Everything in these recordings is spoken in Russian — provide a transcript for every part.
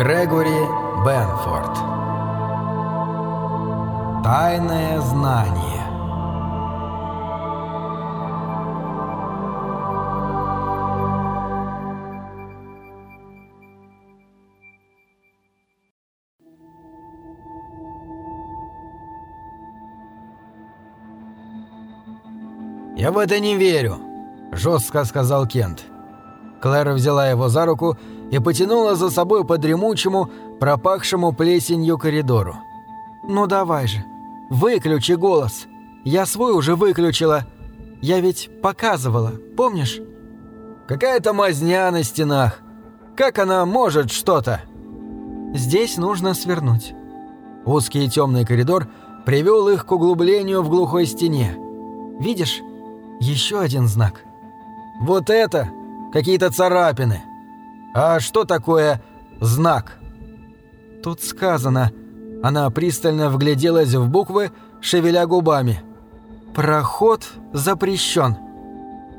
Грегори Бенфорд Тайное знание «Я в это не верю», — жестко сказал Кент. Клэр взяла его за руку и потянула за собой по дремучему, пропахшему плесенью коридору. «Ну давай же, выключи голос. Я свой уже выключила. Я ведь показывала, помнишь?» «Какая-то мазня на стенах. Как она может что-то?» «Здесь нужно свернуть». Узкий темный коридор привел их к углублению в глухой стене. «Видишь? Еще один знак». «Вот это какие-то царапины. А что такое знак? Тут сказано. Она пристально вгляделась в буквы, шевеля губами. Проход запрещен.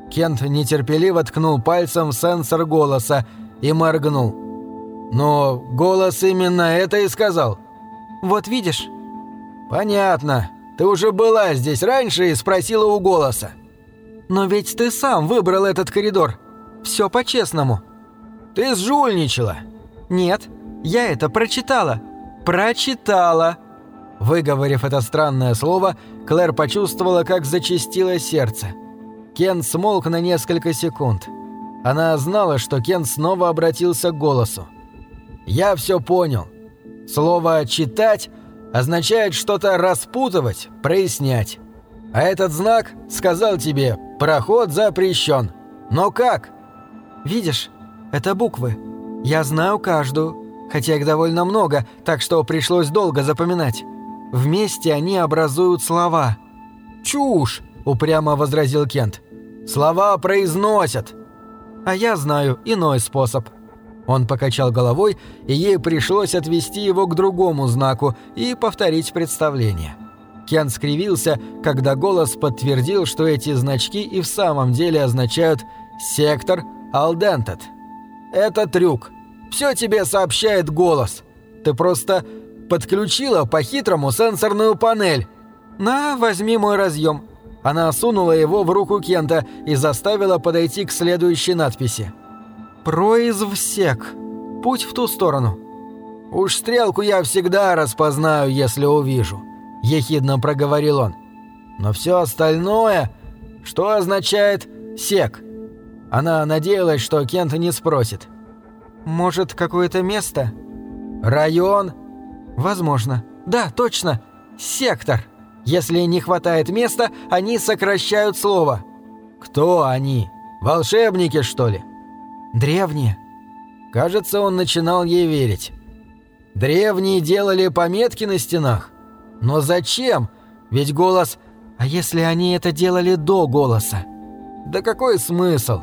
Кент нетерпеливо ткнул пальцем в сенсор голоса и моргнул. Но голос именно это и сказал. Вот видишь? Понятно. Ты уже была здесь раньше и спросила у голоса. Но ведь ты сам выбрал этот коридор. Все по-честному». «Ты сжульничала». «Нет, я это прочитала. Прочитала». Выговорив это странное слово, Клэр почувствовала, как зачастило сердце. Кен смолк на несколько секунд. Она знала, что Кен снова обратился к голосу. «Я все понял. Слово «читать» означает что-то распутывать, прояснять. А этот знак сказал тебе «проход запрещен». Но как?» Видишь, это буквы. Я знаю каждую, хотя их довольно много, так что пришлось долго запоминать. Вместе они образуют слова. «Чушь!» – упрямо возразил Кент. «Слова произносят!» «А я знаю иной способ». Он покачал головой, и ей пришлось отвести его к другому знаку и повторить представление. Кент скривился, когда голос подтвердил, что эти значки и в самом деле означают «сектор», Алдентед. Это трюк. Все тебе сообщает голос. Ты просто подключила по-хитрому сенсорную панель. На, возьми мой разъем. Она сунула его в руку Кента и заставила подойти к следующей надписи. «Произвсек. Путь в ту сторону». «Уж стрелку я всегда распознаю, если увижу», – ехидно проговорил он. «Но все остальное, что означает «сек»?» Она надеялась, что Кент не спросит. «Может, какое-то место?» «Район?» «Возможно. Да, точно. Сектор. Если не хватает места, они сокращают слово». «Кто они? Волшебники, что ли?» «Древние». Кажется, он начинал ей верить. «Древние делали пометки на стенах? Но зачем? Ведь голос... А если они это делали до голоса?» «Да какой смысл?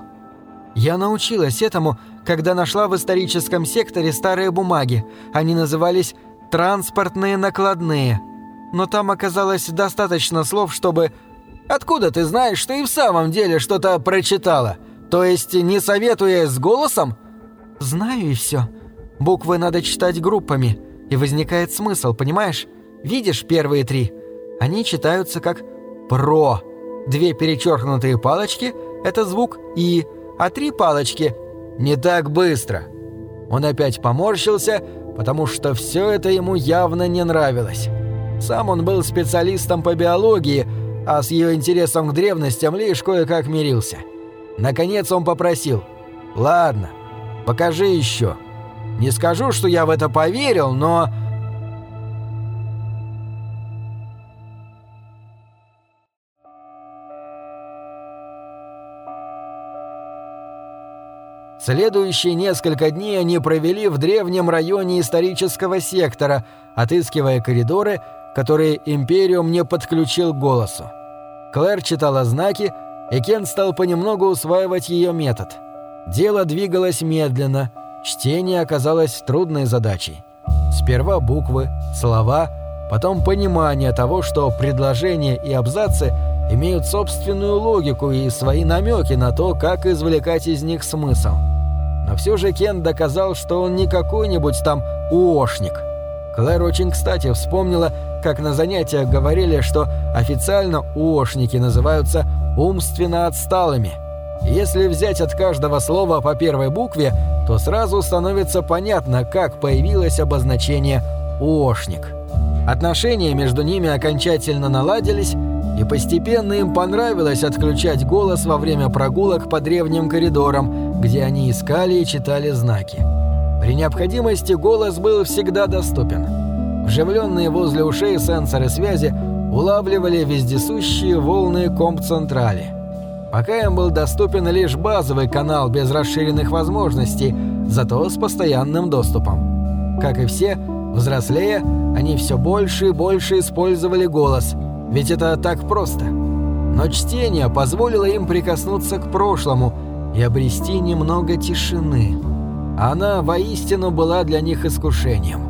Я научилась этому, когда нашла в историческом секторе старые бумаги. Они назывались «транспортные накладные». Но там оказалось достаточно слов, чтобы... Откуда ты знаешь, что и в самом деле что-то прочитала? То есть не советуя с голосом? Знаю и все. Буквы надо читать группами, и возникает смысл, понимаешь? Видишь первые три? Они читаются как «про». Две перечеркнутые палочки – это звук «и», а три палочки не так быстро. Он опять поморщился, потому что все это ему явно не нравилось. Сам он был специалистом по биологии, а с ее интересом к древностям лишь кое-как мирился. Наконец он попросил «Ладно, покажи еще. Не скажу, что я в это поверил, но...» Следующие несколько дней они провели в древнем районе исторического сектора, отыскивая коридоры, которые Империум не подключил к голосу. Клэр читала знаки, и Кен стал понемногу усваивать ее метод. Дело двигалось медленно, чтение оказалось трудной задачей. Сперва буквы, слова, потом понимание того, что предложения и абзацы имеют собственную логику и свои намеки на то, как извлекать из них смысл. Но все же Кен доказал, что он не какой-нибудь там уошник. Клэр очень кстати вспомнила, как на занятиях говорили, что официально уошники называются умственно отсталыми. Если взять от каждого слова по первой букве, то сразу становится понятно, как появилось обозначение «уошник». Отношения между ними окончательно наладились, и постепенно им понравилось отключать голос во время прогулок по древним коридорам, где они искали и читали знаки. При необходимости голос был всегда доступен. Вживленные возле ушей сенсоры связи улавливали вездесущие волны комп-централи. Пока им был доступен лишь базовый канал без расширенных возможностей, зато с постоянным доступом. Как и все, взрослея, они все больше и больше использовали голос, ведь это так просто. Но чтение позволило им прикоснуться к прошлому и обрести немного тишины. Она воистину была для них искушением.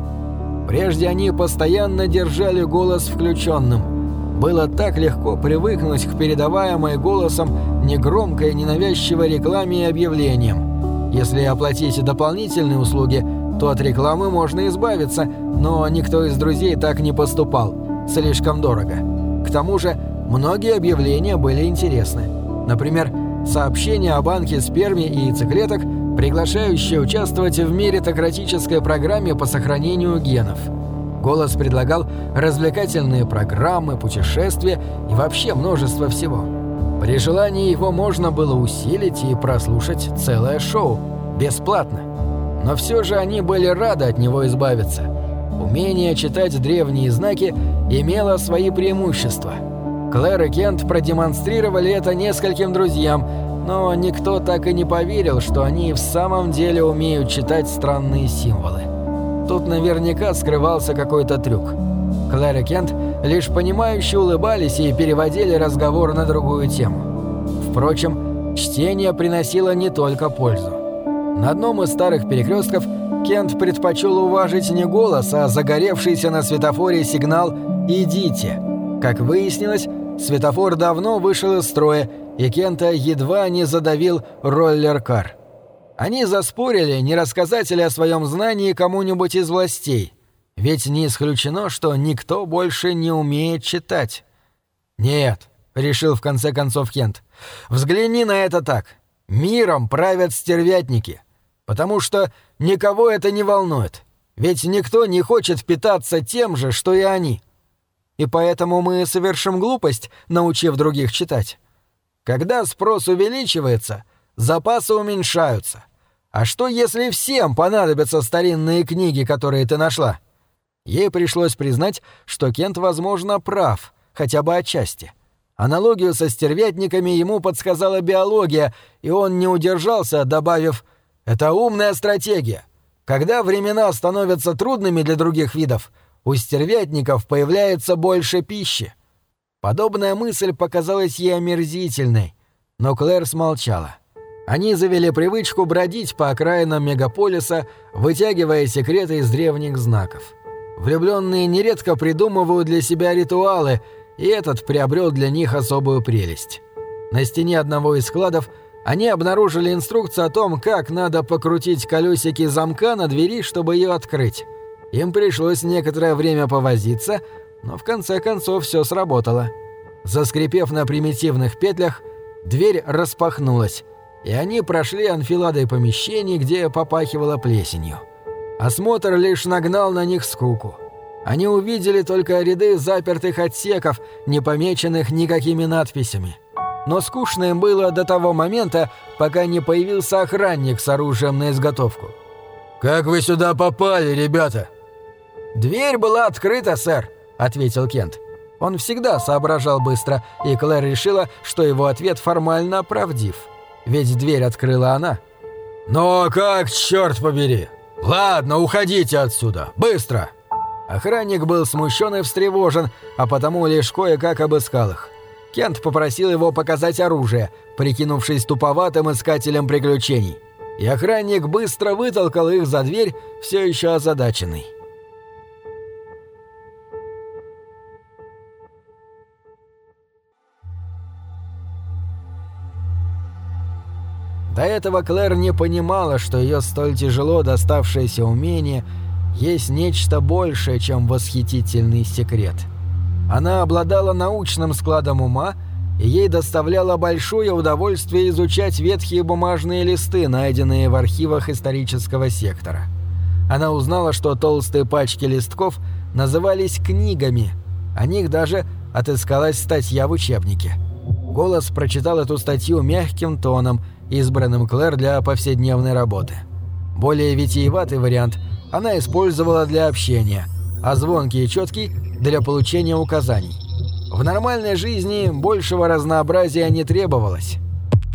Прежде они постоянно держали голос включенным. Было так легко привыкнуть к передаваемой голосом негромкой ненавязчивой рекламе и объявлениям. Если оплатить дополнительные услуги, то от рекламы можно избавиться, но никто из друзей так не поступал. Слишком дорого. К тому же, многие объявления были интересны. Например, сообщение о банке сперми и яйцеклеток – приглашающая участвовать в меритократической программе по сохранению генов. Голос предлагал развлекательные программы, путешествия и вообще множество всего. При желании его можно было усилить и прослушать целое шоу, бесплатно. Но все же они были рады от него избавиться. Умение читать древние знаки имело свои преимущества. Клэр и Кент продемонстрировали это нескольким друзьям, но никто так и не поверил, что они в самом деле умеют читать странные символы. Тут наверняка скрывался какой-то трюк. Клэр и Кент лишь понимающе улыбались и переводили разговор на другую тему. Впрочем, чтение приносило не только пользу. На одном из старых перекрестков Кент предпочел уважить не голос, а загоревшийся на светофоре сигнал «Идите». Как выяснилось, светофор давно вышел из строя, и Кента едва не задавил роллер-кар. Они заспорили, не рассказать ли о своем знании кому-нибудь из властей, ведь не исключено, что никто больше не умеет читать. «Нет», — решил в конце концов Кент, — «взгляни на это так. Миром правят стервятники, потому что никого это не волнует, ведь никто не хочет питаться тем же, что и они. И поэтому мы совершим глупость, научив других читать». Когда спрос увеличивается, запасы уменьшаются. А что, если всем понадобятся старинные книги, которые ты нашла? Ей пришлось признать, что Кент, возможно, прав, хотя бы отчасти. Аналогию со стервятниками ему подсказала биология, и он не удержался, добавив «Это умная стратегия. Когда времена становятся трудными для других видов, у стервятников появляется больше пищи. Подобная мысль показалась ей омерзительной, но Клэр смолчала. Они завели привычку бродить по окраинам мегаполиса, вытягивая секреты из древних знаков. Влюбленные нередко придумывают для себя ритуалы, и этот приобрел для них особую прелесть. На стене одного из складов они обнаружили инструкцию о том, как надо покрутить колесики замка на двери, чтобы ее открыть. Им пришлось некоторое время повозиться, но в конце концов все сработало. Заскрипев на примитивных петлях, дверь распахнулась, и они прошли анфиладой помещений, где попахивало плесенью. Осмотр лишь нагнал на них скуку. Они увидели только ряды запертых отсеков, не помеченных никакими надписями. Но скучно им было до того момента, пока не появился охранник с оружием на изготовку. «Как вы сюда попали, ребята?» «Дверь была открыта, сэр», ответил Кент. Он всегда соображал быстро, и Клэр решила, что его ответ формально правдив. Ведь дверь открыла она. «Но как, черт побери! Ладно, уходите отсюда! Быстро!» Охранник был смущен и встревожен, а потому лишь кое-как обыскал их. Кент попросил его показать оружие, прикинувшись туповатым искателем приключений. И охранник быстро вытолкал их за дверь, все еще озадаченный. До этого Клэр не понимала, что ее столь тяжело доставшееся умение есть нечто большее, чем восхитительный секрет. Она обладала научным складом ума, и ей доставляло большое удовольствие изучать ветхие бумажные листы, найденные в архивах исторического сектора. Она узнала, что толстые пачки листков назывались книгами, о них даже отыскалась статья в учебнике. Голос прочитал эту статью мягким тоном, избранным Клэр для повседневной работы. Более витиеватый вариант она использовала для общения, а звонкий и четкий – для получения указаний. В нормальной жизни большего разнообразия не требовалось.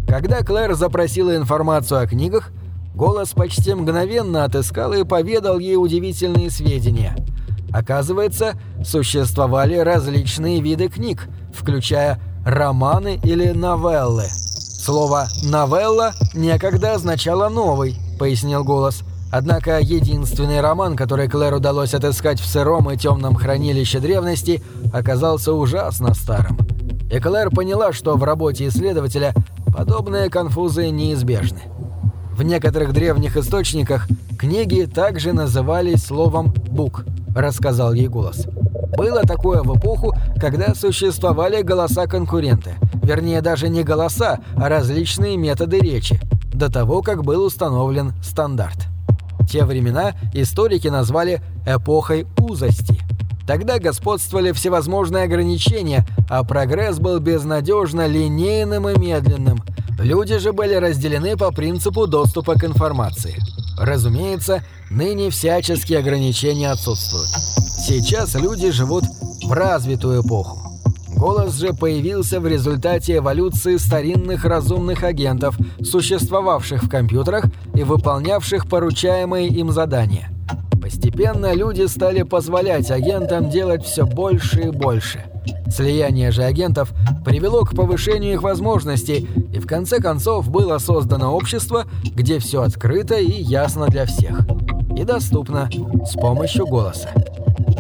Когда Клэр запросила информацию о книгах, голос почти мгновенно отыскал и поведал ей удивительные сведения. Оказывается, существовали различные виды книг, включая романы или новеллы. Слово «новелла» некогда означало «новый», пояснил голос – Однако единственный роман, который Клэр удалось отыскать в сыром и темном хранилище древности, оказался ужасно старым. И Клэр поняла, что в работе исследователя подобные конфузы неизбежны. В некоторых древних источниках книги также назывались словом «бук», рассказал ей голос. Было такое в эпоху, когда существовали голоса-конкуренты. Вернее, даже не голоса, а различные методы речи, до того, как был установлен стандарт. Те времена историки назвали «эпохой узости». Тогда господствовали всевозможные ограничения, а прогресс был безнадежно линейным и медленным. Люди же были разделены по принципу доступа к информации. Разумеется, ныне всяческие ограничения отсутствуют. Сейчас люди живут в развитую эпоху. Голос же появился в результате эволюции старинных разумных агентов, существовавших в компьютерах и выполнявших поручаемые им задания. Постепенно люди стали позволять агентам делать все больше и больше. Слияние же агентов привело к повышению их возможностей, и в конце концов было создано общество, где все открыто и ясно для всех. И доступно с помощью голоса.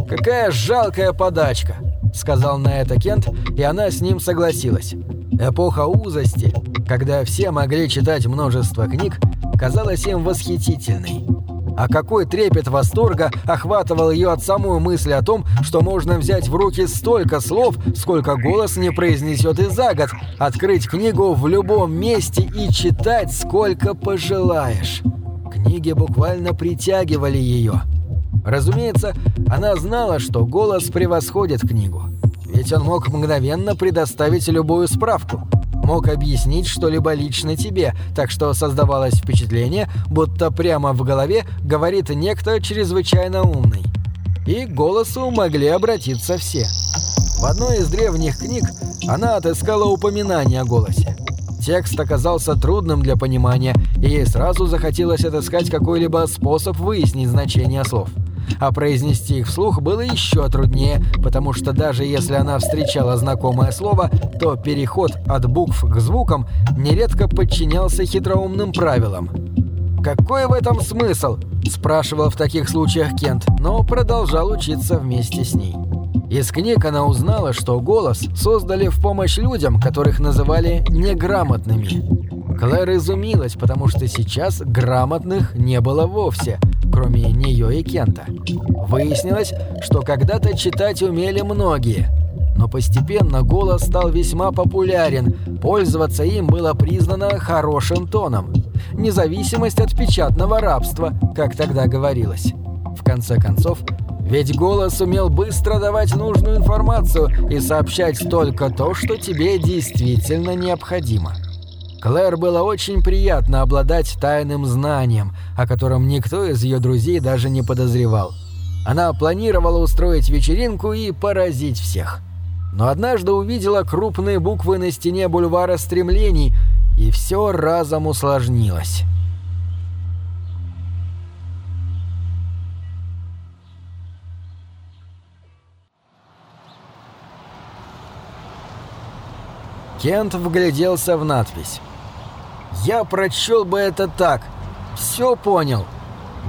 Какая жалкая подачка! — сказал на это Кент, и она с ним согласилась. Эпоха узости, когда все могли читать множество книг, казалась им восхитительной. А какой трепет восторга охватывал ее от самой мысли о том, что можно взять в руки столько слов, сколько голос не произнесет и за год, открыть книгу в любом месте и читать сколько пожелаешь. Книги буквально притягивали ее. Разумеется, она знала, что голос превосходит книгу. Ведь он мог мгновенно предоставить любую справку. Мог объяснить что-либо лично тебе, так что создавалось впечатление, будто прямо в голове говорит некто чрезвычайно умный. И к голосу могли обратиться все. В одной из древних книг она отыскала упоминание о голосе. Текст оказался трудным для понимания, и ей сразу захотелось отыскать какой-либо способ выяснить значение слов а произнести их вслух было еще труднее, потому что даже если она встречала знакомое слово, то переход от букв к звукам нередко подчинялся хитроумным правилам. «Какой в этом смысл?» – спрашивал в таких случаях Кент, но продолжал учиться вместе с ней. Из книг она узнала, что голос создали в помощь людям, которых называли неграмотными. Клэр изумилась, потому что сейчас грамотных не было вовсе, кроме нее и Кента. Выяснилось, что когда-то читать умели многие, но постепенно голос стал весьма популярен, пользоваться им было признано хорошим тоном. Независимость от печатного рабства, как тогда говорилось. В конце концов, ведь голос умел быстро давать нужную информацию и сообщать только то, что тебе действительно необходимо. Клэр было очень приятно обладать тайным знанием, о котором никто из ее друзей даже не подозревал. Она планировала устроить вечеринку и поразить всех. Но однажды увидела крупные буквы на стене бульвара стремлений, и все разом усложнилось. Кент вгляделся в надпись. Я прочел бы это так. Все понял.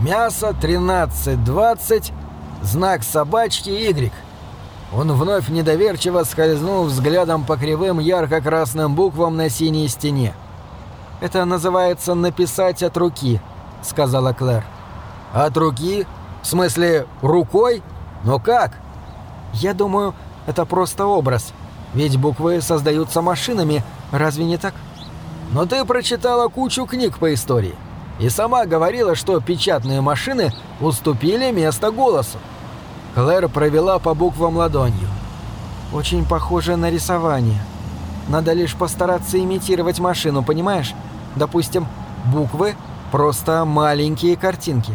Мясо 13.20, знак собачки Y. Он вновь недоверчиво скользнул взглядом по кривым ярко-красным буквам на синей стене. Это называется «написать от руки», — сказала Клэр. «От руки? В смысле, рукой? Но как?» «Я думаю, это просто образ. Ведь буквы создаются машинами, разве не так?» «Но ты прочитала кучу книг по истории. И сама говорила, что печатные машины уступили место голосу». Клэр провела по буквам ладонью. «Очень похоже на рисование. Надо лишь постараться имитировать машину, понимаешь? Допустим, буквы — просто маленькие картинки.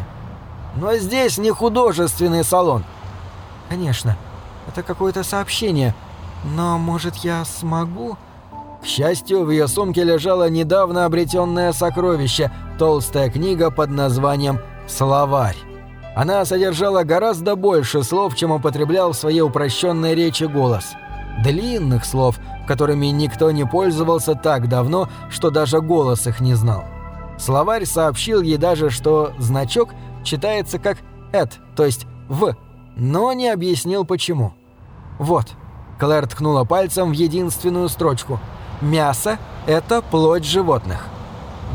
Но здесь не художественный салон. Конечно, это какое-то сообщение. Но, может, я смогу... К счастью, в ее сумке лежало недавно обретенное сокровище — толстая книга под названием «Словарь». Она содержала гораздо больше слов, чем употреблял в своей упрощенной речи голос. Длинных слов, которыми никто не пользовался так давно, что даже голос их не знал. Словарь сообщил ей даже, что значок читается как «эт», то есть «в», но не объяснил почему. «Вот», — Клэр ткнула пальцем в единственную строчку. «Мясо — это плоть животных».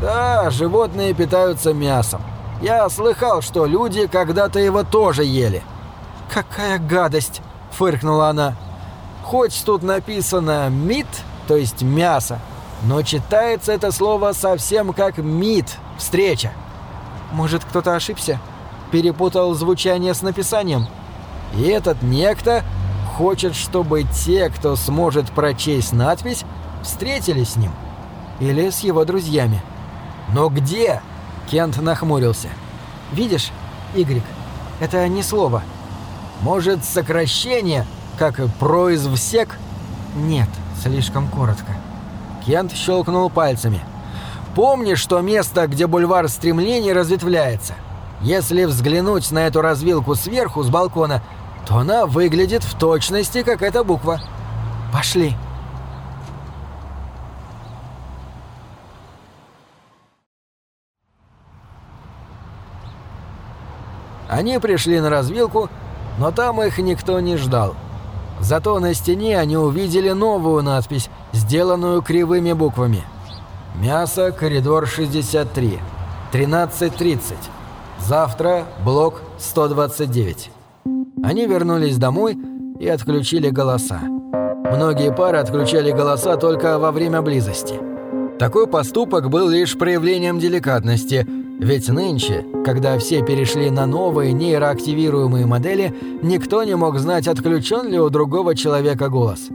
«Да, животные питаются мясом. Я слыхал, что люди когда-то его тоже ели». «Какая гадость!» — фыркнула она. Хоть тут написано «мит», то есть «мясо», но читается это слово совсем как «мит» — «встреча». Может, кто-то ошибся? Перепутал звучание с написанием? И этот некто хочет, чтобы те, кто сможет прочесть надпись, встретились с ним. Или с его друзьями. Но где? Кент нахмурился. Видишь, Y, это не слово. Может, сокращение как «произвсек»? Нет, слишком коротко. Кент щелкнул пальцами. Помнишь что место, где бульвар стремлений разветвляется? Если взглянуть на эту развилку сверху, с балкона, то она выглядит в точности, как эта буква. Пошли. Они пришли на развилку, но там их никто не ждал. Зато на стене они увидели новую надпись, сделанную кривыми буквами. «Мясо, коридор 63. 13.30. Завтра блок 129». Они вернулись домой и отключили голоса. Многие пары отключали голоса только во время близости. Такой поступок был лишь проявлением деликатности – ведь нынче, когда все перешли на новые нейроактивируемые модели, никто не мог знать, отключен ли у другого человека голос.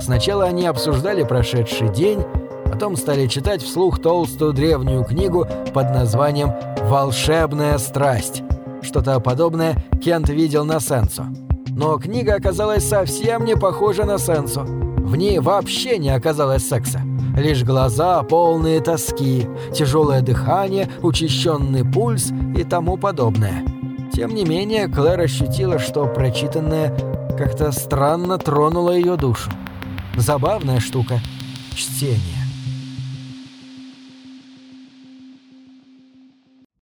Сначала они обсуждали прошедший день, потом стали читать вслух толстую древнюю книгу под названием «Волшебная страсть». Что-то подобное Кент видел на Сенсо. Но книга оказалась совсем не похожа на Сенсо. В ней вообще не оказалось секса лишь глаза полные тоски, тяжелое дыхание, учащенный пульс и тому подобное. Тем не менее, Клэр ощутила, что прочитанное как-то странно тронуло ее душу. Забавная штука – чтение.